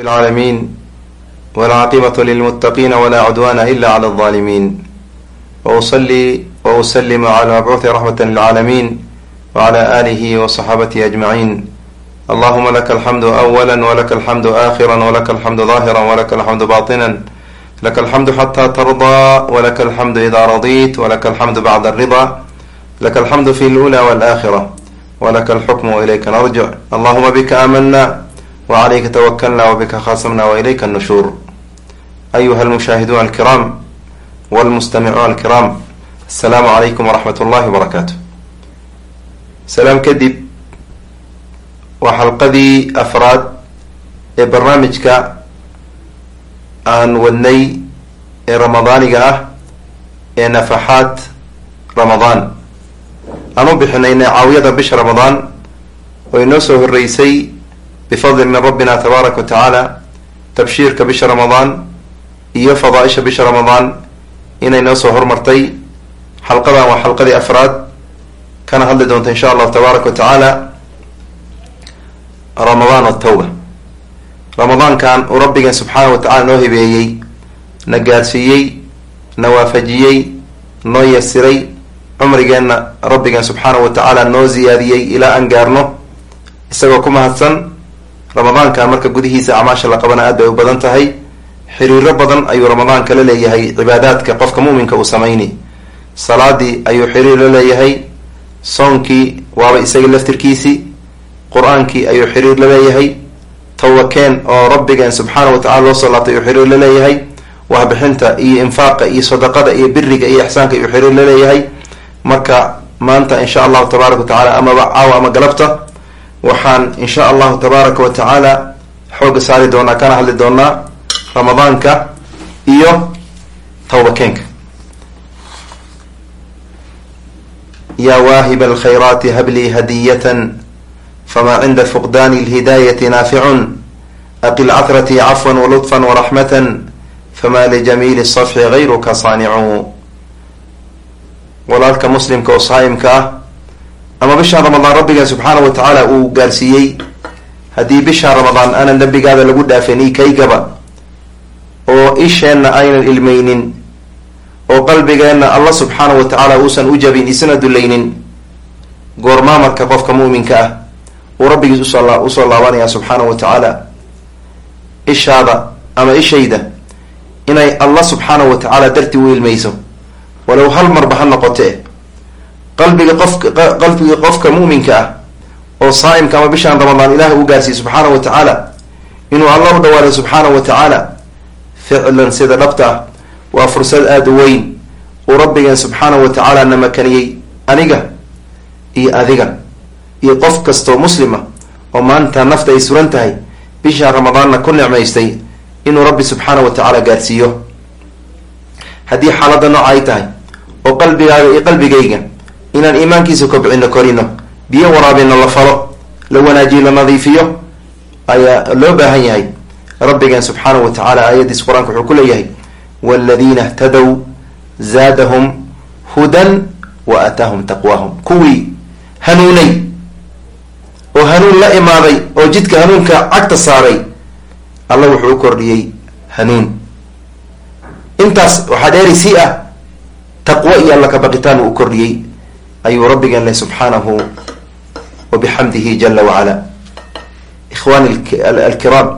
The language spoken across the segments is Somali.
العالمين والعاقبة للمتقين ولا عدوان إلا على الظالمين وأصلي وأسلم على مبعوث رحمة للعالمين وعلى آله وصحابته أجمعين اللهم لك الحمد أولا ولك الحمد آخرا ولك الحمد ظاهرا ولك الحمد باطنا لك الحمد حتى ترضى ولك الحمد إذا رضيت ولك الحمد بعد الرضا لك الحمد في الأولى والآخرة ولك الحكم وإليك نرجع اللهم بك آمنا wcalayka twakalna wbika khaasamna wilayka nushuur ayuha lmushaahiduuna alkiraam wlmustamicuuna alkiraam asalaamu calaykum waraxmat ullahi wabarakaatu salaam kadib waa xalqadii afraad ee barnaamijka aan wadnay ee ramadaaniga ah ee nafaxaad ramadaan aan u bixinayna caawiyada bisha ramadaan oo inoo soo horreysay bifadli min rabbina tabaaraka wa tacaala tabshiirka bisha ramadaan iyo fadaaisha bisha ramadaan inay noo soo hormartay xalqadan waa xalqadii afraad kana hadli doonta insha allahu tabaaraka wa tacaala ramadaan atawba ramadaankan uu rabbigeen subxaana wa tacala noo hibeeyey na gaadsiiyey na waafajiyey noo yasiray cumrigeenna rabbigeen subxaana wa tacaala noo ziyaadiyey ilaa aan gaarno isagoo ku mahadsan ramadaankan marka gudihiisa acmaasha la qabana aad bay u badan tahay. Xiriiro badan ayuu ramadaanka la leeyahay cibaadaadka qofka muminka uu samayni. Salaadii ayuu xiriir la leeyahay soonkii waaba isaga laftirkiisii qur'aankii ayuu xiriir la leeyahay tawakeen oo rabbigeen subxaana wa tacala loo soo laabtay ayuu xiriir la leeyahay waxbixinta iyo infaaqa iyo sadaqada iyo biriga iyo ixsaanka ayuu xiriir la leeyahay. Marka maanta insha allahu tabaaraka wa tacala amaba caawa ama galabta waxaan insha allahu tabaaraka wa tacaala xooga saari doonaa kana hadli doonaa ramadaanka iyo tawbakeenka yaa waahib alkhayraati hablii hadiyatan fama cinda fuqdaani lhidaayati naaficun aqil catratii cafwan walutfan waraxmatan fama lijamiili safxi gayruka saanicu walaalka muslimka oo saayimka ah ama bishaan ramadaan rabbiga subxaana wa tacaala uu gaarsiiyey. Haddii bishaan ramadaan aanan dembigaada lagu dhaafin i kaygaba oo isheenna aynan ilmeynin oo qalbigeenna alla subxaana wa tacaala uusan u jabin isna dulaynin. Goormaa marka qofka muminka ah uu rabbigiis u soo u soo laabanaya subxaana wa tacaala ishaada ama ishayda inay alla subxaana wa tacaala dartii u ilmeyso walow hal marba ha noqote qalbiga qofka qalbiga qofka muminka ah oo saaimka ama bishaan ramadaan ilaah uu gaarsiiye subxaana wa tacaala inuu alla u dhawaado subxaana wa tacaala ficlan sida dhabta ah waa fursad aada u weyn uu rabbigeen subxaana wa tacaala na makaniyey aniga iyo adiga iyo qof kastoo muslima oo maanta nafta ay suran tahay bishaan ramadaanna ku nicmaystay inuu rabbi subxaana wa tacaala gaarsiiyo. Haddii xaaladda nooca ay tahay oo qalbigaaga iyo qalbigayga inaan iimaankiisa kobcino korino. Biyo waraabino la falo la wanaajiyo la nadiifiyo ayaa loo baahan yahay. Rabbigeen subxaana wa tacaala aayaddiis qur'aanka wuxuu ku leeyahay waladiina htadow zaadahum hudan wa aataahum taqwaahum. Kuwii hanuunay oo hanuun la imaaday oo jidka hanuunka cagta saaray alla wuxuu u kordhiyey hanuun. Intaas waxaa dheeri sii ah taqwo iyo alla ka baqitaan uu u kordhiyey ayuu rabbigeen leh subxaanahu wa bixamdihi jala wacala ikhwani alkiraam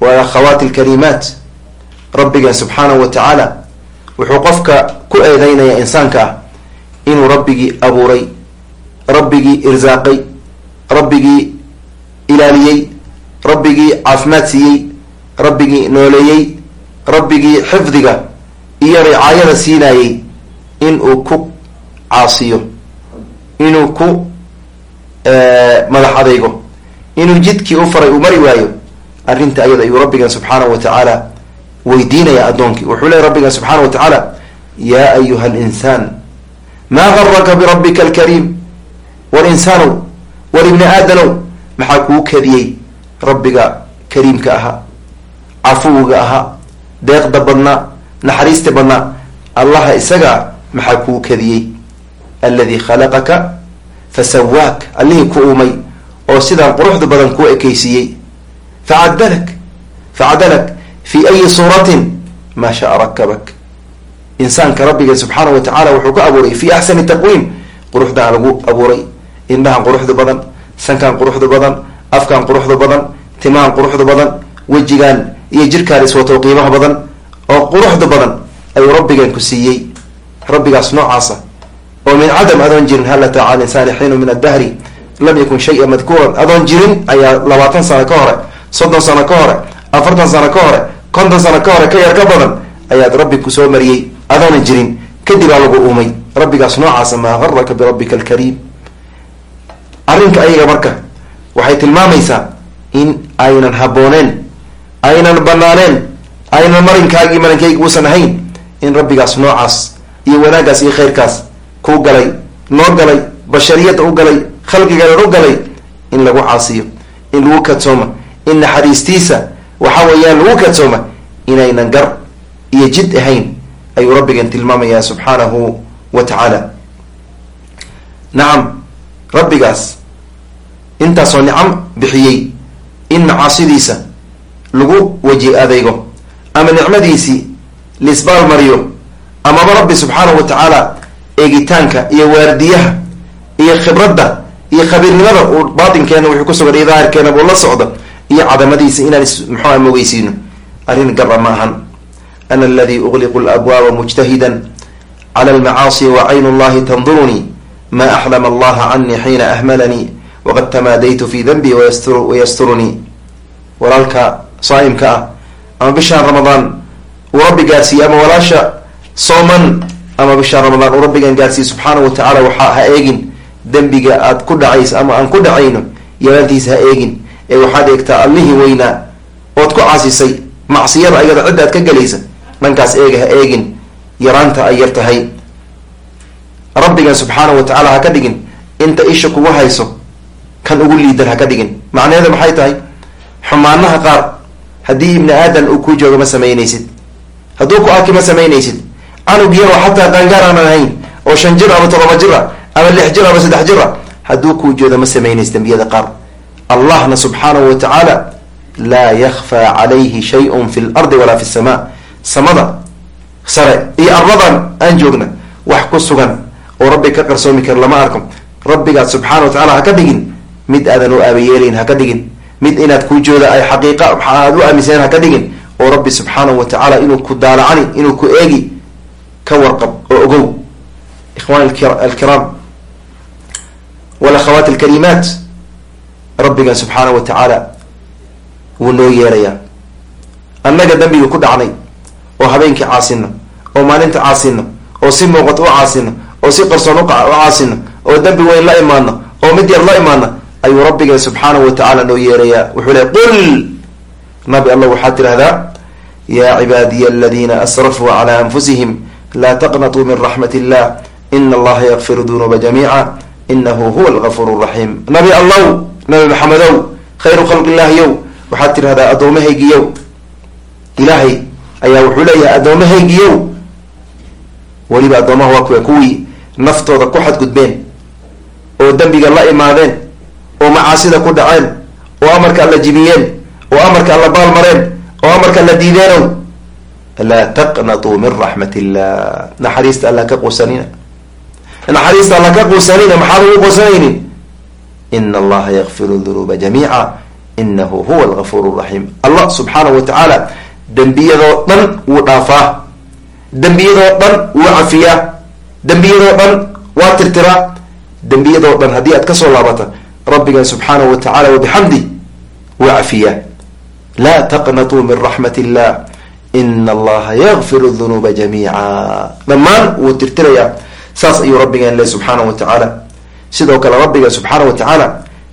walakhawaati alkarimaat rabbigeen subxaanahu wa tacaala wuxuu qofka ku eedeynaya insaanka ah inuu rabbigii abuuray rabbigii irsaaqay rabbigii ilaaliyey rabbigii caafimaad siiyey rabbigii nooleeyey rabbigii xifdiga iyo ricaayada siinayey inuu ku caasiyo inuu ku madax adaygo inuu jidkii u faray uu mari waayo arrinta ayada ayuu rabbigan subxaanahu wa tacaala weydiinaya addoonkii. Wuxuu leey rabbigan subxaana wa tacaala yaa ayuha alinsaan maa garaka birabbika alkariim? War insaanow war ibni aadanow? Maxaa kuu kadiyey rabbiga kariimka ahaa cafuwiga ahaa deeqda badnaa naxariista badnaa allaha isagaa maxaa kuu kadiyey alladii khalaqaka fasawaak allihii ku uumay oo sidaan quruxda badan kuu ekeysiiyey facadalak facadalak fi ayi suuratin maa shaa rakabak insaanka rabbiga subxaana wa tacaala wuxuu ka abuuray fi axsani taqwiim quruxdaan lagu abuuray. Indhahan quruxda badan sankan quruxda badan afkan quruxda badan timahan quruxda badan wejigaan iyo jirkaan iswato qiimaha badan oo quruxda badan ayuu rabbigan ku siiyey. Rabbigaas noocaasa oo min cadam adoon jirin hal ataa cala insaani xiinu min addahri lam yakun shaya madkuuran adoon jirin ayaa labaatan sano ka hore soddon sano ka hore afartan sano ka hore konton sano ka hore ka yar ka badan ayaad rabbi ku soo mariyey adoonan jirin. Kadibaa lagu uumay. Rabbigaas noocaasa maa garaka birabbika alkariim. Arrinka ayaga marka waxay tilmaamaysaa in aynan habbooneen aynan banaaneen aynan marinkaagii marinkayga uusan ahayn in rabbigaas noocaas iyo wanaaggaas iyo khayrkaas kuu galay noo galay bashariyadda u galay khalqiganan u galay in lagu caasiyo in lagu kadsooma in naxariistiisa waxa weeyaan lagu kadsooma inaynan gar iyo jid ahayn ayuu rabbigan tilmaamayaa subxaanahu wa tacaala. Nacam rabbigaas intaasoo nicam bixiyey in macaasidiisa lagu waji adeygo ama nicmadiisii lisbaal mariyo amaba rabbi subxaanahu wa tacaala eegitaanka iyo waardiyaha iyo khibradda iyo khabiirnimada uu baatinkeena wuxuu ku sugan iyo daahirkeena buu la socdo iyo cadamadiisa inaan muxuua mogeysiino arrin gara ma ahan. Ana aladii ugliqu labwaaba mujtahida cala almacaasi wa caynu llahi tandurunii ma axlama allaha canii xiina ahmalanii waqad tamaadaytu fi danbii wayasturunii walaalka saaimka ah ama bishaan ramadaan uu rabbi gaarsiiyey ama walaasha sooman ama bishaan ramadaan uu rabbigan gaarsiiyey subxaanahu wa tacaala waxaa ha eegin dembiga aad ku dhacayso ama aan ku dhacayno yaraantiisa ha eegin. Ee waxaad eegtaa allihii weynaa ood ku caasisay macsiyada ayada cidda aad ka gelaysa dhankaas eega ha eegin. Yaraanta ay yar tahay. Rabbigan subxaanahu wa tacaala ha ka dhigin. Inta isha kugu hayso kan ugu liidan ha ka dhigin. Macnaheeda maxay tahay? Xumaanaha qaar haddii ibni aadan uu kuu joogo ma samaynaysid. Hadduu ku arki ma samaynaysid canug yaroo xataa qaangaar aanan ahayn oo shan jir ama todoba jir a ama lix jir ama saddex jir a hadduu kuu joodo ma samaynaysid dembiyada qaar. Allahna subxaanahu wa tacaala laa yakfaa calayhi shayun fi lardi walaa fi samaa. Samada sare iyo arladan aan joogna wax ku sugan oo rabbi ka qarsoomi kara lama arko. Rabbigaad subxaana wa tacala ha ka dhigin mid aadan u aabayeelayn ha ka dhigin. Mid inaad kuu jooda ay xaqiiqa aad u aaminsaneen ha ka dhigin oo rabbi subxaanahu wa tacaala inuu ku daalacani inuu ku eegi ka warqab oo ogow ikhwani alkiraam walakhawaat alkarimaat rabbigan subxaanahu wa tacaala wuu noo yeerayaa annaga dambiga ku dhacnay oo habeenkii caasino oo maalinta caasino oo si muuqat u caasino oo si qarsoon u caasino oo dembi weyn la imaano oo mid yar la imaano ayuu rabbigeen subxaanahu wa tacaala noo yeerayaa wuxuu le qul! Nabi allah waxaad tidhahdaa yaa cibaadiya aladiina asrafuu calaa anfusihim laa taqnatuu min raxmat illah ina allaha yakfiru dunuuba jamiica inahu huwa algafuur raxiim nabi allow nabi maxamedow khayru khalqi illaahiyow waxaad tidhahdaa addoommahaygiyow ilaahay ayaa wuxuu leeyahay addoommahaygiyow weliba addoomaha waa kuwa kuwii naftooda ku xadgudbeen oo dembiga la imaadeen oo macaasida ku dhaceen oo amarka alla jibiyeen oo amarka alla baalmareen oo amarka alla diideenow laa taqnatuu min raxmat illah naxariista alla ka quusanina naxariista alla ka quusanina maxaad ugu quusanaynin ina allaha yakfiru dunuuba jamiica inahu huwa algafuur raxiim allah subxaanahu wa tacaala dembiyadoo dhan wuu dhaafaa dembiyadoo dhan wuu cafiyaa dembiyadoo dhan waa tirtiraa dembiyadoo dhan haddii aad ka soo laabata rabbigan subxaanahu wa tacala wabixamdi wuu cafiyaa laa taqnatuu min raxmat illah ina allaha yakfiru dunuuba jamiica. Dhammaan wuu tirtirayaa. Saas ayuu rabbigan le subxaanahu wa tacaala sidoo kale rabbiga subxaana wa tacaala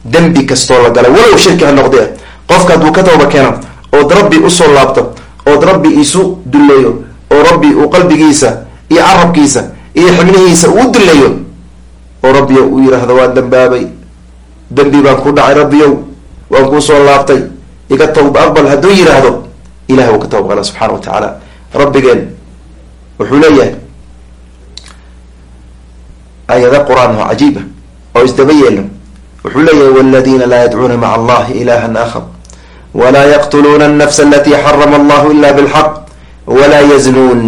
dembi kastoo la galay walow shirki ha noqdee. Qofka hadduu ka tooba keeno ood rabbi u soo laabto ood rabbi isu dulleeyo oo rabbi uu qalbigiisa iyo carabkiisa iyo xibnihiisa uu dulleeyo oo rabbiyo uu yidhaahdo waan dambaabay. Dembi baan ku dhacay rabbiyow waan kuusoo laabtay. Iga tawba aqbal. Hadduu yidhaahdo ilahi uu ka tawaqala subxana wa tacaala rabbigeen wuxuu leeyahay ayada qur'aan oo cajiiba oo isdaba yeelno wuxuu leeyahay waladina laa yadcuuna maca allahi ilahan akhar wlaa yaqtuluuna alnafsa alati xarama allahu ila bilxaq wla yaznuun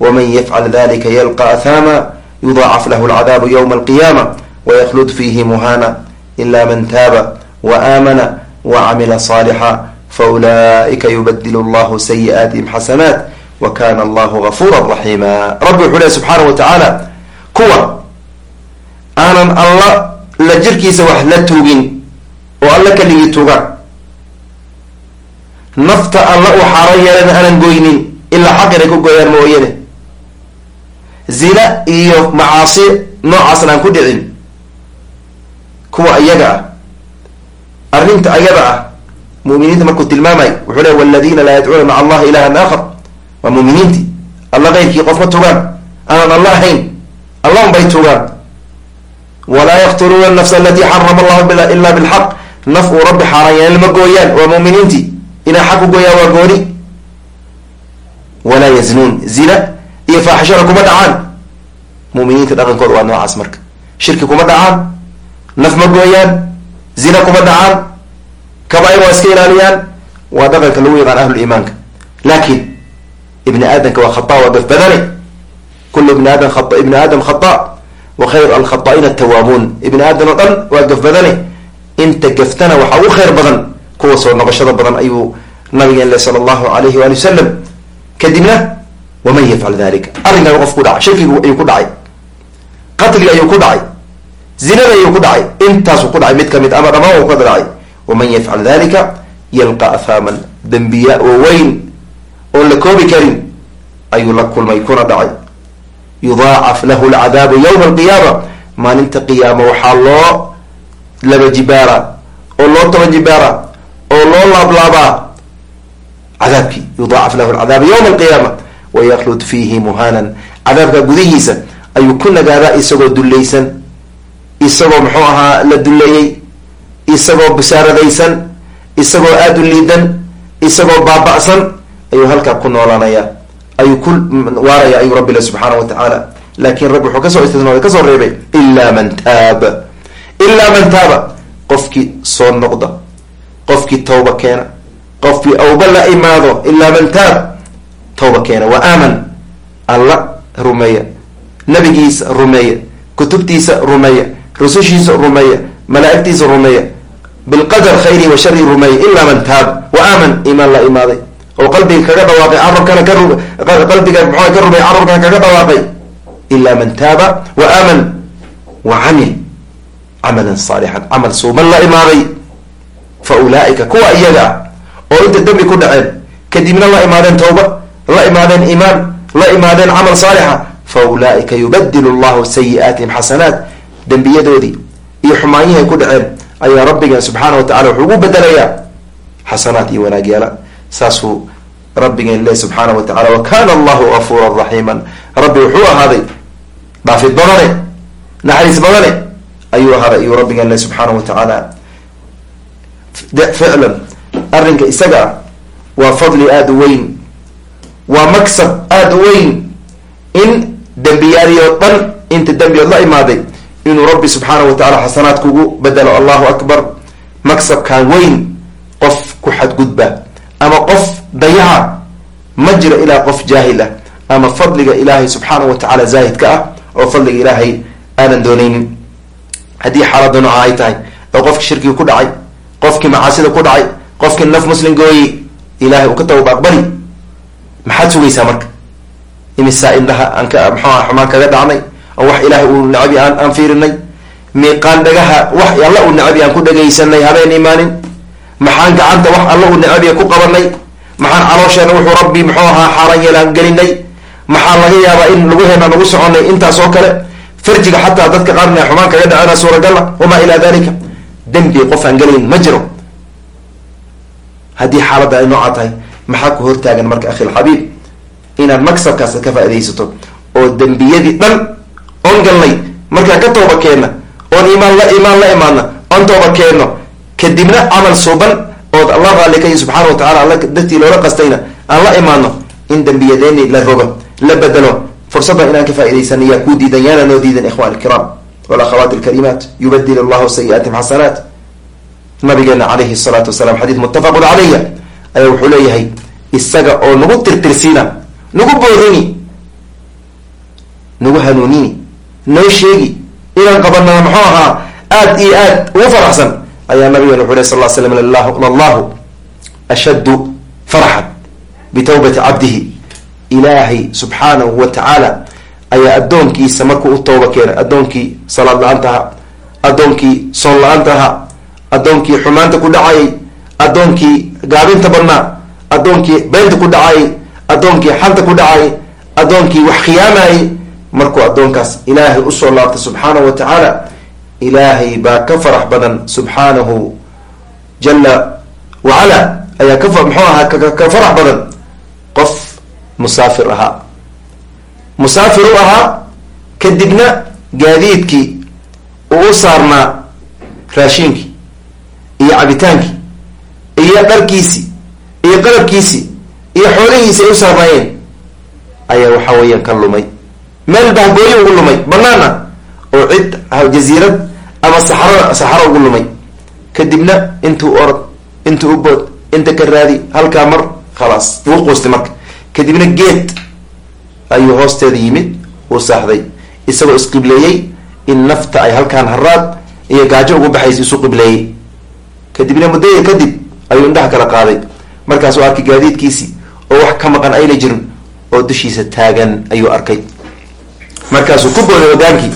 wman yafcal dalika yalqa athama yudaacaf lahu alcadaabu ywma alqiyama waykhlud fiihi muhana ila man taaba waamana wacamila salixa faulaئika yubadil اllahu sayi'aatihim xasanaat wakana allahu gafura raxima rabbi wuxuu leh subxaana wa tacaala kuwa aanan alla la jirkiisa wax la tuugin oo alla kaligii tuga nafta alla uu xaaran yeelana aanan goynin ilaa xaq inay ku gooyaan mooyane zina iyo macaasi noocaasna aan ku dhicin kuwa ayaga ah arrinta ayada ah muminiinta markuu tilmaamay wuxuu le waladina laa yadcuuna maca allahi ilahan aakhar. Waa muminiinti alla keyrkii qof ma tugaan. Aanan alla ahayn allahun bay tugaan. Walaa yaqtuluuna nafsa alati xarama allahu ila bilxaq. Naf uu rabbi xaaraan yeelin ma gooyaan. Waa muminiinti inay xaq u gooyaan waa gooni. Walaa yaznuun. Zina iyo faaxishada kuma dhacaan. Muminiinta dhaqankooda waa noocaas marka. Shirki kuma dhacaan. Naf ma gooyaan. Zina kuma dhacaan kaba-ir waa iska ilaaliyaan waa dhaqanka lagu yaqaan ahlu iimaanka. Laakiin ibni aadamka waa khata waa gaf badane kulu ibni aadam a ibni aadam khata wa khayr alkhata'ina atawaabuun ibni aadam oo dhan waa gaf badane inta gaftana waxaa ugu khayr badan kuwa soo noqoshada badan ayuu nabigeen le sala allahu alayhi waali wasalam kadibna waman yafcal dalika arrinkan qof ku dhacay shirkigu ayuu ku dhacay. Qatliga ayuu ku dhacay. Zinada ayuu ku dhacay. Intaasuu ku dhacay mid ka mid ama dhamaan uu ka dhacay waman yafcal dalika yalqa ahaaman dembiya oo weyn oon la koobi karin ayuu la kulmay kuna dhacay yudaacaf lahu lcadaabu yowma alqiyaama maalinta qiyaama waxaa loo laba jibaara oo loo toban jibaara oo loo laablaabaa cadaabkii yudaacaf lahu lcadaab yowma alqiyaama wayaklud fiihi muhanan cadaabka gudihiisa ayuu ku nagaadaa isagoo dullaysan isagoo muxuu ahaa la dulleeyey isagoo busaaradaysan isagoo aada u liidan isagoo baaba-san ayuu halkaa ku noolaanaya ayuu ku waaraya ayuu rabbi le subxaana wa tacaala laakin rabbi wuxuu ka soo istisnooday ka soo reebay ilaa man taaba ilaa man taaba qofkii soo noqda qofkii tawba keena qofkii awba la imaado ilaa man taab tawba keena. Wa aaman alla rumeeya nabigiisa rumeeya kutubtiisa rumeeya rusushiisa rumeeya malaa-igtiisa rumeeya bilqadar khayri wa shari rumeeya ilaa man taab wa aaman imaan la imaaday oo qalbiga kaga dhawaaqay carabkana ka qalbiga muxua ka rumey carabkana kaga dhawaaqay ilaa man taaba wa aaman wa camil camalan saalixan. Camal suuman la imaaday fa ulaaika kuwa iyaga ah oo inta dembi ku dhaceen kadibna la imaadeen tawba la imaadeen iimaan la imaadeen camal saalixa fa ulaaika yubadilu llahu sayi-aatihim xasanaat. Dembiyadoodii iyo xumaanyihii ay ku dhaceen ayaa rabbigeen subxaana wa tacala wuxuu ugu bedelayaa xasanaat iyo wanaagyaala saasuu rabbigeen le subxaana wa tacala wa kana allahu gafuura raxiiman rabbi wuxuu ahaaday dhaafid badane naxariis badane ayuu ahaaday ayuu rabbigeen le subxaana wa tacaala ficlan arrinka isaga waa fadli aada u weyn waa maksab aada u weyn in dembiyaadii oo dhan inta dembiyood la imaaday inuu rabbi subxaana wa tacala xasanaad kugu bedelo allahu akbar maksabkan weyn qof ku xadgudba ama qof dayaca ma jiro ilaa qof jaahil ah ama fadliga ilaahay subxaana wa tacaala zaahidka ah oo fadliga ilaahay aanan doonaynin haddii xaaladda nooca ay tahay oo qofkii shirkiga ku dhacay qofkii macaasida ku dhacay qofkii naf muslim gooyey ilahay uu ka tawba aqbali maxaad sugaysaa marka? Imisaa indhaha aan ka maxuuha xumaan kaga dhacnay oo wax ilaahay uu nacabi aan aan fiirinay miiqaan dhagaha wax alla uu nacabi aan ku dhagaysanay habeen imaanin. Maxaan gacanta wax alla uu nacabiya ku qabanay maxaan caloosheena wuxuu rabbi muxuu ahaa xaaraan yeelaan gelinay. Maxaa laga yaabaa in laguheena nagu soconay intaas oo kale? Farjiga xataa dadka qaarna xumaan kaga dhacena suuragala wamaa ilaa dalika dembi qof aan gelayn ma jiro. Haddii xaaladda ay nooca tahay maxaa ku hortaagan marka akhilxabiib inaad maksabkaas ka faaidaysato oo dembiyadii dhan oon galnay markaa ka tooba keenna oon imaan la imaan la imaadna oon tooba keenno kadibna camal suuban ood allah raalli ka yihi subxaana wa tacala alla dartii loola qastayna aan la imaadno in dembiyadeeni la rogo la bedelo. Fursaddan inaan ka faaidaysan yaa kuu diidan yaana noo diidan ikhwan alkiraam walakhawaat alkarimaat yubadil allahu sayi-aatihim xasanaat nabigeena calayhi salaatu wasalaam xadiid muttafaqun calayha ayaa wuxuu leeyahay isaga oo nagu tirtirsiina nagu boodini nagu hanuunini noo sheegi. Inaan qabanaa muxuu ahaa aad iyo aad ugu faraxsan ayaa nabigeena wuxuu ley sal l slam lallahu ashaddu faraxan bitawbati cabdihi. Ilaahay subxaanahu wa tacaala ayaa addoonkiisa markuu u tooba keenay addoonkii salaad la'aanta ahaa addoonkii soon la'aanta addoonkii xumaanta ku dhacayay addoonkii gaabinta badnaa addoonkii beenta ku dhacayay addoonkii xanta ku dhacayay addoonkii wax khiyaamayay markuu addoonkaas ilaahay u soo laabtay subxaanahu wa tacaala ilaahay baa ka farax badan subxaanahu jala wacala ayaa ka muxuu ahaa ka farax badan qof musaafir ahaa. Musaafir u ahaa kadibna gaadiidkii uu u saarnaa raashiinkii iyo cabitaankii iyo dharkiisii iyo qalabkiisii iyo xoolihiisi ay u saarnaayeen. Ayaa waxaa weeyaan ka lumay meel bahgooyo ugu lumay banaana oo cid jaziirad ama saxaro saxaro ugu lumay. Kadibna intuu orod intuu u bood inta ka raadi halkaa mar khalaas wuu quustay marka. Kadibna geed ayuu hoosteeda yimid uu saaxday. Isagoo isqibleeyey in nafta ay halkaan haraad iyo gaajo ugu baxaysa isu qibleeyey. Kadibna muddaya kadib ayuu indhaha kala qaaday. Markaasuu arkay gaadiidkiisii oo wax ka maqan ayna jirin oo dushiisa taagan ayuu arkay markaasuu ku booday hogaankii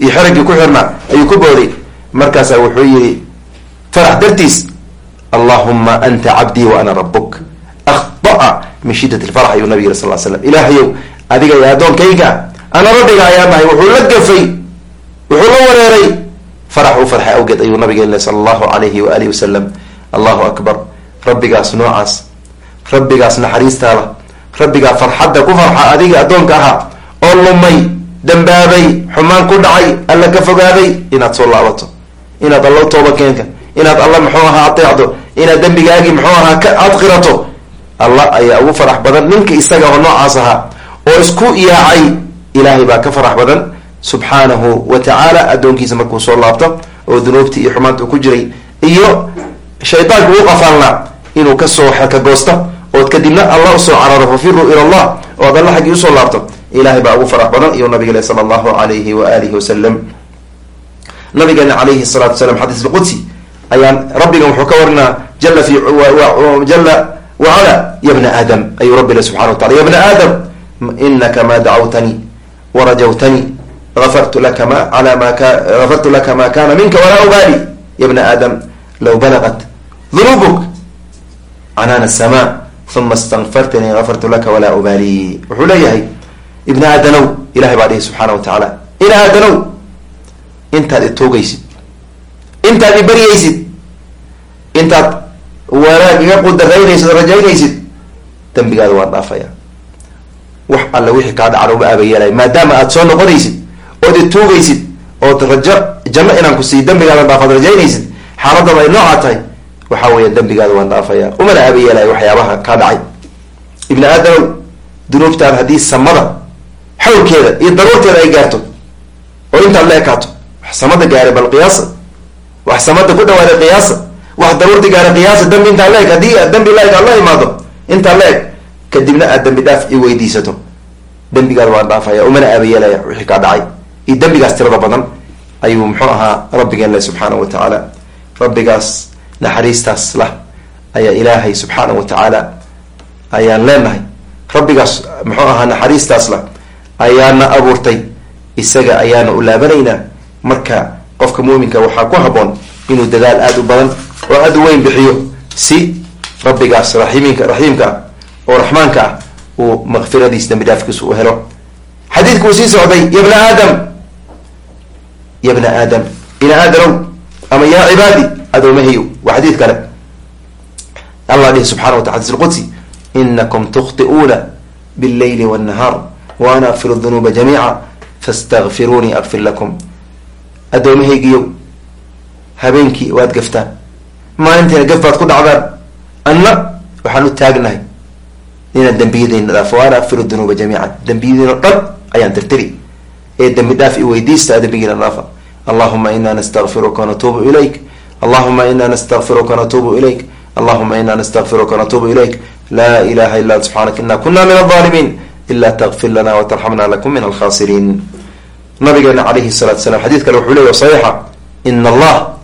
iyo xeraggii ku xirnaa ayuu ku booday. Markaasaa wuxuu yihi farax dartiis allahuma anta cabdii wa ana rabuk akhطa'a min shidat lfarax ayuu nabig yiri sal slam ilaahayow adiga iyo addoonkayga ana rabbiga ayaa nahay wuxuu la gafay wuxuu la wareeray. Farax u farxay awgeed ayuu nabigeen sala allahu alayhi wa alihi wasalam allahu akbar. Rabbigaas noocaas rabbigaas naxariistaada rabbigaa farxadda ku farxa adiga addoonka ahaa oo lumay dambaabay xumaan ku dhacay alla ka fogaaday inaad soo laabato. Inaad alla tooba keenka. Inaad alla muxuu ahaa ateecdo inaad dembigaagii muxuu ahaa ka aad qirato. Allah ayaa ugu farax badan. Ninka isaga oo noocaas ahaa oo isku yaacay ilaahay baa ka farax badan. Subxaanahu wa tacaala addoonkiisa markuu soo laabto oo dunuubtii iyo xumaanta ku jiray. Iyo shaydaanka uu qafaalnaa inuu ka soo xekagoosta ood kadibna allah u soo cararo fafiruu ila allah. Ood alla xaggii u soo laabto ilahay baa ugu farax badan iyo nabig le sala allahu alayhi wa alihi wasalam nabigeena alayhi salatu wasalam xadiis lqudsi ayaan rabbigan wuxuu ka warinaa jala fi jala wacala ya bna aadam ayuu rabbi le subxana wa tacala ya bna aadam inaka ma dacawtani warajawtani afartu laka ma ala ma gafartu laka ma kana minka walaa ubaali. Ya bna aadam low balagat dunubuk canaan asama uma اstanfartani gafartu laka walaa ubaali. Wuxuu leeyahay ibna aadanow ilahay baa dhihi subxaana wa tacaala ina aadanow intaad itoogaysid. Intaad ibaryaysid intaad wanaag iga qudaraynaysid rajaynaysid. Dembigaada waan dhaafaya. Wax alla wixii kaa dhacan uma aabayeelay maadaama aad soo noqonaysid ood ituugaysid ood rajo janno inaan ku siiy dembigaadan dhaafaad rajaynaysid xaaladada ay noocaa tahay. Waxaa weeya dembigaada waan dhaafaya. Umana aabayeelay waxyaabaha kaa dhacay. Ibni aadanow dunuubtaan haddii samada xawlkeeda iyo daruurteeda ay gaarto oo intaad la ekaato wax samada gaaray bal qiyaasa wax samada ku dhawaaday qiyaasa wax daruurta gaaray qiyaasa dambi intaa la eg haddii dambi la eg aad la imaado intaa la eg kadibna aad dambi dhaaf i weydiisato. Dembigaada waan dhaafaya umana aabayeelaya wixii kaa dhacay. Iyo dembigaas tirada badan ayuu muxuu ahaa rabbigeen leh subxaanahu wa tacaala. Rabbigaas naxariistaas lah ayaa ilaahay subxaanahu wa tacaala ayaan leenahay. Rabbigaas muxuu ahaa naxariistaas lah ayaana abuurtay. Isaga ayaana u laabanaynaa. Marka qofka muminka waxaa ku haboon inuu dadaal aada u badan oo aada u weyn bixiyo si rabbigaas raimink raxiimka ah oo raxmaanka ah uu makfiradiis dambidhaafkiisu u helo. Xadiidku uu sii socday yabna aadam. Ya bna aadam. Ina aadanow ama yaa cibaadi adoomahiyo waa xadiid kale. Allah dhihi subxana wa tala xadis lqudsi inakum tukhti'uuna billayli wannahaar wa ana akfir dunuuba jamiica fastakfiruunii akfir lakum adoomahaygiyow habeenkii waad gaftaan maalintiina gaf baad ku dhacdaan anna waxaan u taagnahay inaan dembiyadeyna dhaafo wa ana akfiru dunuuba jamiican dembiyadeyno dhan ayaan tirtiri ee dembi dhaaf i weydiista dembigiina dhaafa allahuma ina nastakfiruka wanatuubu ilayk allahuma ina nastakfiruka natuubu ilayk allahuma ina nastakfiruka natuubu ilayk laa ilaha illa ant subxaanaka ina kuna min alظaalimiin ilaa takfir lana watarxamna lakum min alkhasiriin nabigeena alayhi salatu salam xadid kale wuxuu leya saxiixa in allah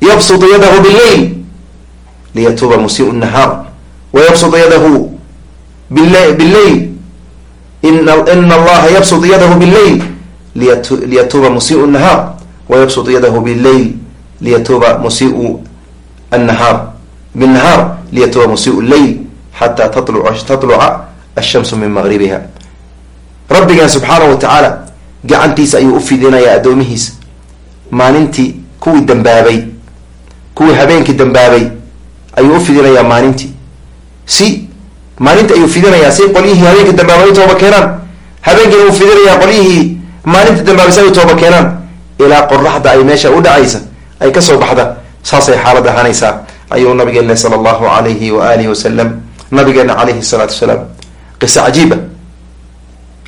yabsutu yadahu billeyl liyatuuba musiiu nahaar wayabsutu yadahu billeyl in allaha yabsutu yadahu billeyl liyatuuba musiiu nahaar wayabsutu yadahu billeyl liyatuuba musiiu annahaar binahaar liyatuuba musiiu lleyl xataa tatluca ashamsu min maqribiha rabbigan subxaanahu wa tacaala gacantiisa ayuu u fidinayaa addoomihiisa maalintii kuwii dambaabay kuwii habeenkii dambaabay ayuu u fidinayaa maalintii. Si maalinta ayuu fidinayaa si qolyihii habeenkii dambaabay tooba keenaan. Habeenkiina uu fidinayaa qolyihii maalinta dambaabay si ay tooba keenaan. Ilaa qoraxda ay meesha u dhacaysa ay ka soo baxda saasay xaalad ahaanaysaa ayuu nabigeena sala allahu alayhi wa alihi wasalam nabigeena calayhi salaatu wasalaam qiso cajiiba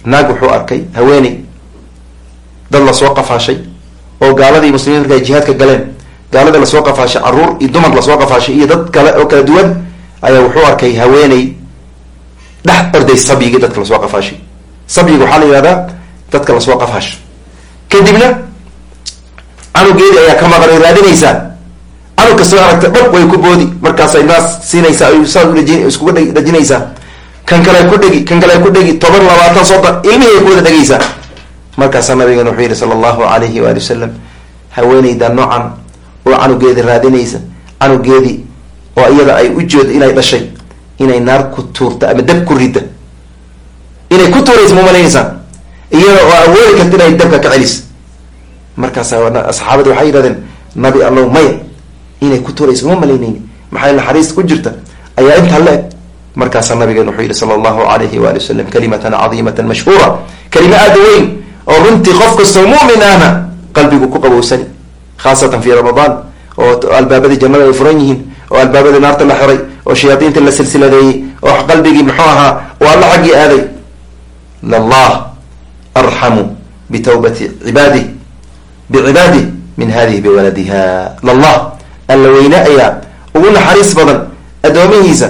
naag wuxuu arkay haweeney dad la soo qafaashay oo gaaladii muslimiin marka ay jihaadka galeen. Gaaladii la soo qafaashay carruur iyo dumar la soo qafaashay iyo dad kale oo kala duwan ayaa wuxuu arkay haweeney dhex orday sabyigii dadka la soo qafaashay. Sabyiga waxaa la yihahdaa dadka la soo qafaashay. Kadibna canugeedii ayaa ka maqan ay raadinaysaa canug kastoo aragta dhab way ku boodi markaasay naas siinaysaa ay saa iskuga dhajinaysaa kan kale ku dhegi kan kale ku dhegi toban labaatan soddon ilmihii ku wada dhegaysaa markaasaa nabigeena wuxuu yihi sala allahu alayhi waali wasalam haweeneyda noocan oo canugeedi raadinaysa canugeedii oo iyada ay u jeedo inay dhashay inay naar ku tuurta ama dab ku rida inay ku tuuraysa ma umalaynaysaa iyada oo awoodi karta inay dabka ka celis. Markaasa saxaabadi waxay yidhahdeen nabi allow maya inay ku tuuraysa uma malaynayni maxay naxariis ku jirta ayaa intaa la markaasaa nabigeen wuxuu yihi sala allahu alayhi waali wasalam kalimatan cadiimatan mashhuura kalima aada weyn oo runtii qof kastoo mumin ahna qalbigu ku qabowsani khaasatan fi ramadaan oo albaabadii jannada ay furan yihiin oo albaabadii naarta la xiray oo shayaadiinta la silsiladeeyey oo qalbigii muxuu ahaa oo alla xaggii aaday. Lallah arxamu bitawbati cibaadih bicibaadih min hadihi biwaladiha lallah alla weyne ayaa ugu naxariis badan addoomihiisa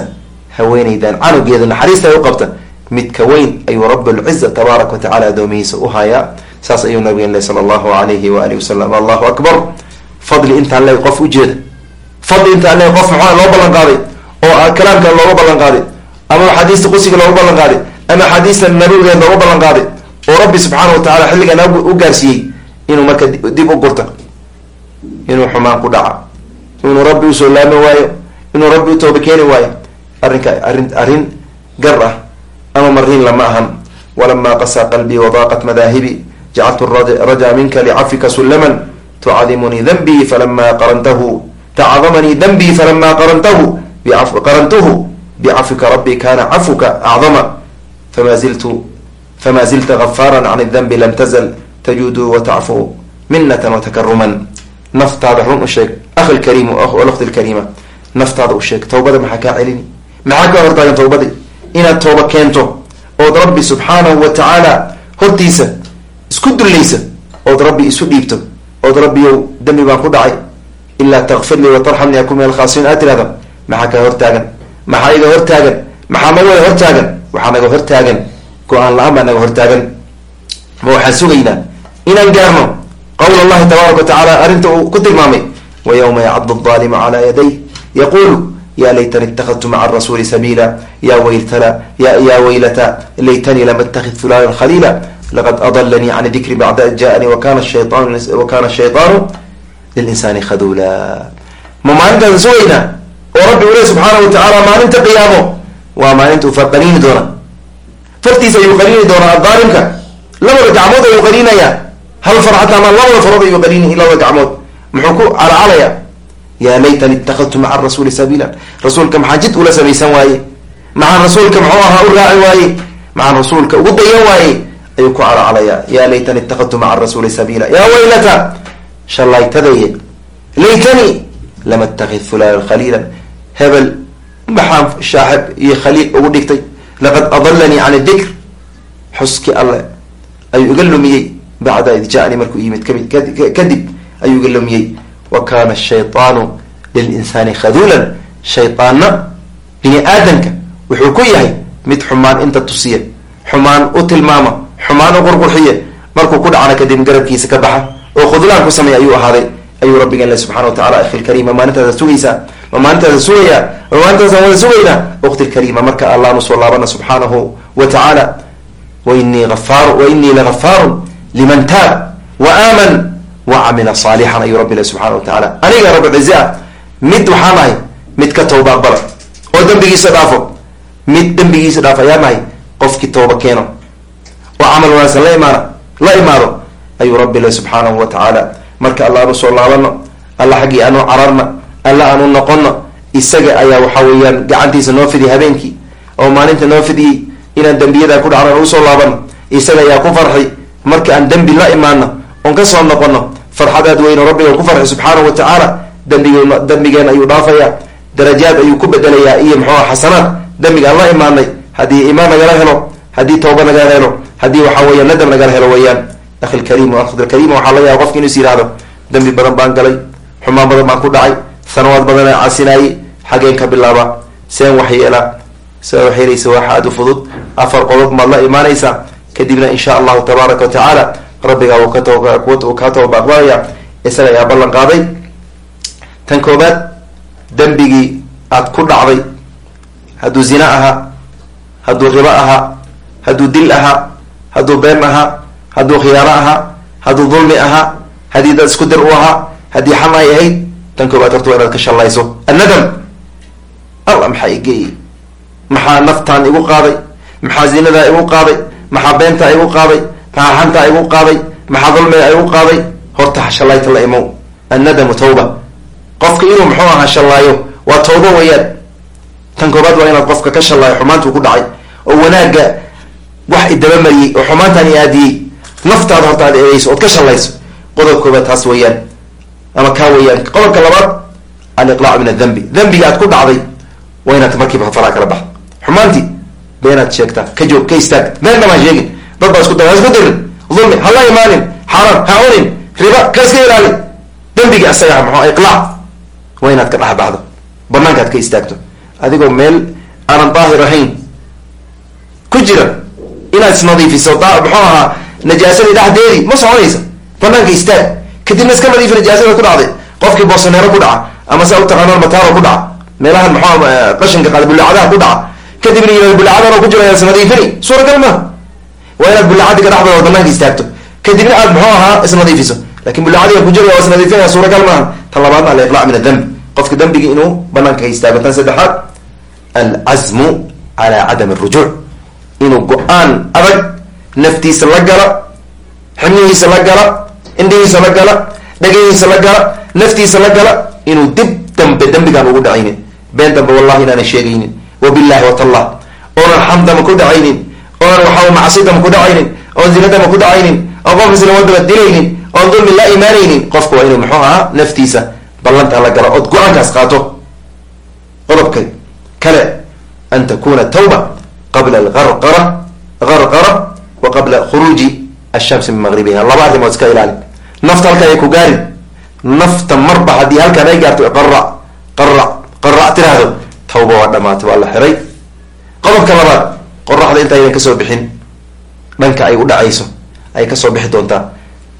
haweeneydan canugeeda naxariista ay u qabta midka weyn ayuu rablciza tabaaraka wa tacala addoomihiisa u hayaa. Saas ayuu nabigeen le sala allahu alayhi waalihi wasalam allahu akbar. Fadli intaan le qof ujeeda fadli intaan le qof maxaa loo ballan qaaday? Oo kalaamka looga ballan qaaday? Ama axaadiista qusiga looga ballan qaaday? Ama axaadiista nabigeed looga ballan qaaday? Oo rabbi subxaana wa tacala xilligan u gaarsiiyey inuu marka dib u gurta inuu xumaan ku dhaca. Inuu rabbi u soo laami waayo. Inuu rabbi u tooba keeni waayo arrinka arrin arrin gar ah ama mariin lama ahan. Walama qasaa qalbii wadaaqat madaahibi jacaltu raja minka licafika sulaman tucadimunii danbii falama qarantahu tacadamanii danbii falama qarantahu qarantuhu bicafwika rabbi kana cafwka acdama fama ziltu fama zilta gafaara can danbi lam tazal tajuudu watacfu minata watakaruman naftaada run u sheeg akh lkariim walakht lkariima naftaada u sheeg maxaa kaa celini maxaa kaa hortaagan tawbadii inaad tooba keento ood rabbi subxaanahu wa tacaala hortiisa isku dullaysa ood rabbi isu dhiibto ood rabbiyow dembi baan ku dhacay ilaa takfir lii watarxamni akun min alkhaasiriin aad tirahda maxaa kaa hortaagan maxaa iga hortaagan maxaa naga hortaagan waxaa naga hortaagan go'aan la'aan baa naga hortaagan ma waxaan sugaynaa inaan gaarno qowl allahi tabaaraka wa tacaala arrinta uu ku tilmaamay wa yawma yacadu alظaalimu calaa yaday. Yaqulu ya laytani اtakadtu maca arasuuli sabiila ya waytala ya waylata laytanii lam atakid fulana khaliila laqad adalanii can dikri bacda an jaanii wakana wakana shayطaanu lilinsaani khadula ma maalintaasa sugaynaa oo rabbi ule subxaana wa tacaala maalinta qiyaamo waa maalinta uu qaniini doona fartiisa ayuu qaniini doonaa adaalimka labada gacmood ayuu qaniinayaa hal far xataa ma labada farood ayuu qaniini labada gacmood muxuu ku calacalaya ya laytani itakadtu maca rasuuli sabiila rasuulka maxaa jid ula samaysan waaye maxaan rasuulka muxuu ahaa u raaci waaye maxaan rasuulka ugu dayan waaye ayuu ku calacalaya ya laytani itakadtu maca rasuuli sabiila ya waylata shalaytadaye laytani lam atakid fulana khaliila hebel maxaan shaaxib iyo khaliil ugu dhigtay laqad adalanii can dikr xuski alle ayuu iga lumiyey bacda id jaanii markuu yimid ka mid kadib ayuu iga lumiyey wa kana shayطaanu lilinsaani khaduulan shaydaanna bini aadanka wuxuu ku yahay mid xumaan inta tusiya xumaan u tilmaama xumaan u qurqurxiya markuu ku dhacna kadib garabkiisa ka baxa oo khudlaan ku sameeya ayuu ahaaday ayuu rabbigan le subxana wa tacala akhi lkariima maalintaasa sugaysaa ma maalintaasa sugayaa ma maalintaasaan wada sugaynaa ukti lkariima marka allaanu soo laabana subxaanahu wa tacaala wainii afaaru wainii lagafaarun liman taab wa aaman wa camila saalixan ayuu rabbi le subxana wa tacala aniga rabbilcize ah mid waxaa nahay mid ka tawba aqbala oo dembigiisa dhaafo mid dembigiisa dhaaf ayaa nahay qofkii tooba keeno. Oo camal wanaagsan la imaana la imaado ayuu rabbi le subxaanahu wa tacaala marka alla aanu soo laabano alla xaggii aanu cararna alla aanu noqono isaga ayaa waxa weeyaan gacantiisa noo fidiy habeenkii oo maalinta noo fidiyey inaan dembiyadaa ku dhacno aan u soo laabano isaga ayaa ku farxi marka aan dembi la imaano oon ka soo noqono farxadaad weyno rabbiga ku farxi subxaanahu wa tacaala dembig dembigeen ayuu dhaafaya. Darajaad ayuu ku bedelayaa iyo muxuua xasanaad. Dembiga aan la imaanay haddii imaan nagala helo haddii tooba nagala helo haddii waxa weya nadam nagala helo weeyaan. Akhi lkariim akhd lkariim waxaa laga yaaba qofki inuu is yihahdo dembi badan baan galay xumaan badan baan ku dhacay sanawaad badan aan casinaayey xageen ka bilaaba seen wax yeelaa see wax yeelaysa waxa aad u fudud afar qodob maad la imaanaysaa kadibna insha allahu tabaaraka wa tacaala rabbigaa uu kaa tooba isaga ayaa ballan qaaday. Tan koobaad dembigii aad ku dhacday hadduu zina ahaa hadduu ribo ahaa hadduu dil ahaa hadduu been ahaa hadduu khiyaano ahaa hadduu dulmi ahaa haddii dad isku dir u ahaa haddii xam ay ahayd tan koobaad horta waa inaad ka shallayso annadam alla maxaa igeeyey maxaa naftaan igu qaaday? Maxaa zinadaa igu qaaday? Maxaa beentaa igu qaaday maxaa xantaa igu qaaday maxaa dulmiga igu qaaday. Horta shallayta la imow. Annadamu tawba. Qofka inuu muxuu ahaa shallaayo waa tawbo weeyaan. Tan koobaad waa inaad qofka ka shallaayo xumaantuu ku dhacay. Oo wanaagga wax idabamariyey oo xumaantaan i aadiyey. Naftaada horta aad eegeyso ood ka shallayso qodob koobaad taas weeyaan. Ama kaa weeyaan. Qodobka labaad aliqlaac min adambi dambiga aad ku dhacday waa inaad markiiba faraa kala baxdo xumaantii beenaad sheegtaa ka joog ka istaag. Been dhamaan sheegin dad baa isku da ha isku dirin dulmi ha la imaanin xaaraan ha cunin riba ka iska ilaali. Dembigi asaga mxu iqlaac? Waa inaad ka dhexbaxdo banaankaad ka istaagto. Adigoo meel aanan daahir ahayn ku jira inaad isnadiifiso muxuu ahaa najaasadii dhexdeedii ma soconaysa. Banaanka istaag kadibna iska nadiifi najaasada ku dhacday. Qofkii boosaneero ku dhaca ama saa utaqaanaan mataaro ku dhaca meelahan mxu qashinka qaada bullaacadaha ku dhaca kadibna yia bullacadan ku jiro ayaad isnadiifini. Suuragal maaha waa inaad bullacadii ka dhexdooda banaanka istaagto. Kadibna aad muxuu ahaa isnadiifiso laakiin bullacadiga ku jira waa isnadiifinaya suuragal maaha tan labaadna aliqlac min adambi qofka dambigi inuu banaanka ka istaago. Tan saddexaad alcazmu cala cadam arujuuc inuu go'aan adag naftiisa la gala xibnihiisa la gala indhihiisa la gala dhagihiisa la gala naftiisa la gala inuu dib dambe dembigaan ugu dhacaynin. Been dambe wallahi inaanan sheegaynin. Wabillahi watallah oonan xamdama ku dhacaynin oonan waxaa macsidama ku dhacaynin oon zinadama ku dhacaynin oon qof islamadaba dilaynin oon dulmi la imaanaynin qofka waa inuu muxuu ahaa naftiisa ballantaa la gala ood go'aankaas qaato. Qodobka kale an takuna tawba qabla algarqara garqara wa qabla khuruuji ashamsi min maqribiha laba arrimood iska ilaali nafta halka ay ku gaarin. Nafta marba haddii halkaan ay gaarto qara qara qarac tiraahdo tawba waa dhamaatay waa la xiray. Qodobka labaad qoraxda intaydan ka soo bixin dhanka ay u dhacayso ay ka soo bixi doontaa.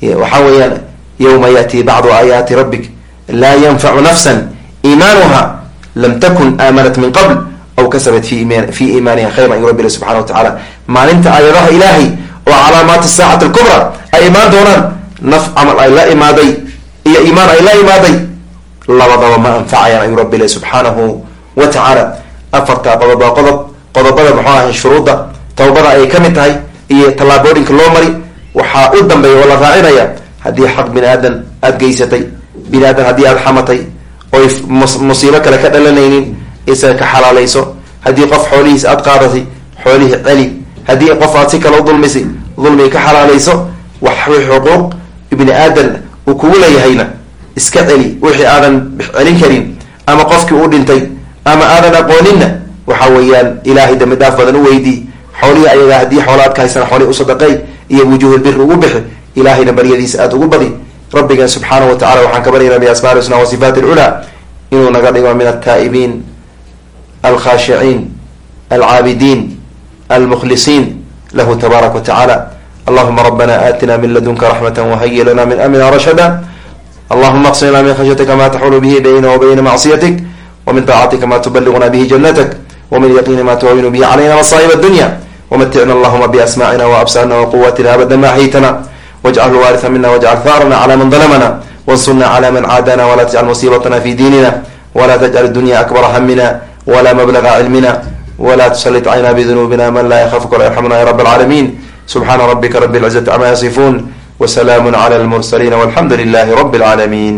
Waxaa weeyaan yawma yaأti bacdu aayaati rabbik laa yanfacu nafsa iimaanuha lam takun aamanat min qabl aw kasabat fi iimaaniha khayra ayuu rabbi subxana wa maalinta aayadaha ilaahay oo calaamaati saacati alkubra ay imaan doonaan naf camal ay la imaaday iyo iimaan ay la imaaday labadaba ma anfacayaan ayuu rabbi le subxaanahu wa tacaala afarta qodob waa qodob qodobada muxuu ahay shuruudda tawbada ayay ka mid tahay iyo tallaabooyinka loo mari waxaa u dambeeya oo la raacinaya haddii xaq bini aadan aada geysatay bini aadan haddii aada xamatay oy musiibo kale ka dhalanaynin isaga ka xalaalayso. Haddii qof xoolihiis aada qaadatay xoolihii celi. Haddii qof aad si kale u dulmisay dulmiga ka xalaalayso wax xuquuq ibni aadan uu kugu leeyahayna. Iska celi wixii aadan celin karin ama qofkii u dhintay ama aadan aqooninna waxa weeyaan ilaahay dambi dhaaf badan u weydii xoolihii ayaga haddii xoola aad ka haysana xoolihii usadaqey iyo wujuuhulbiri ugu bixi ilaahayna baryadiisa aada ugu badi rabbigan subxaanahu wa tacala waxaan ka baryaynaa biasmaai husna wa sifaati alculaa inuu naga dhigo min altaa'ibiin alkhaashiciin alcaabidiin almukhlisiin lahu tabaaraka wa tacaala allahuma rabbana aatina min ladunka raxmata wahayi lana min amrina rashada. Allahuma aqsim min khashyatika ma taxulu bihi bayna wa bayna macsiyatik wmin طaacatika ma tubaliغuna bih janatak wmin yaqiini ma tuhawinu bihi calayna masaaib اdunya wmaticna allahuma basmacina waabsarna wquwatina abada ma axyitna wاjcal waarisa mina wاjcal tharna cla man dalamna wansurna cla man caadana wla tajcal musiibatna fi diinina wla tajcal dunya akbara hamina wla mablaga cilmina wla tusalit cayna bdunubina man la yakhafuka wla yarxamuna ya rab اlcaalamiin subxaana rabika rab اlcizati cma yasifun wslaam clى اlmursalin walxamdu lilahi rab اlcaalamiin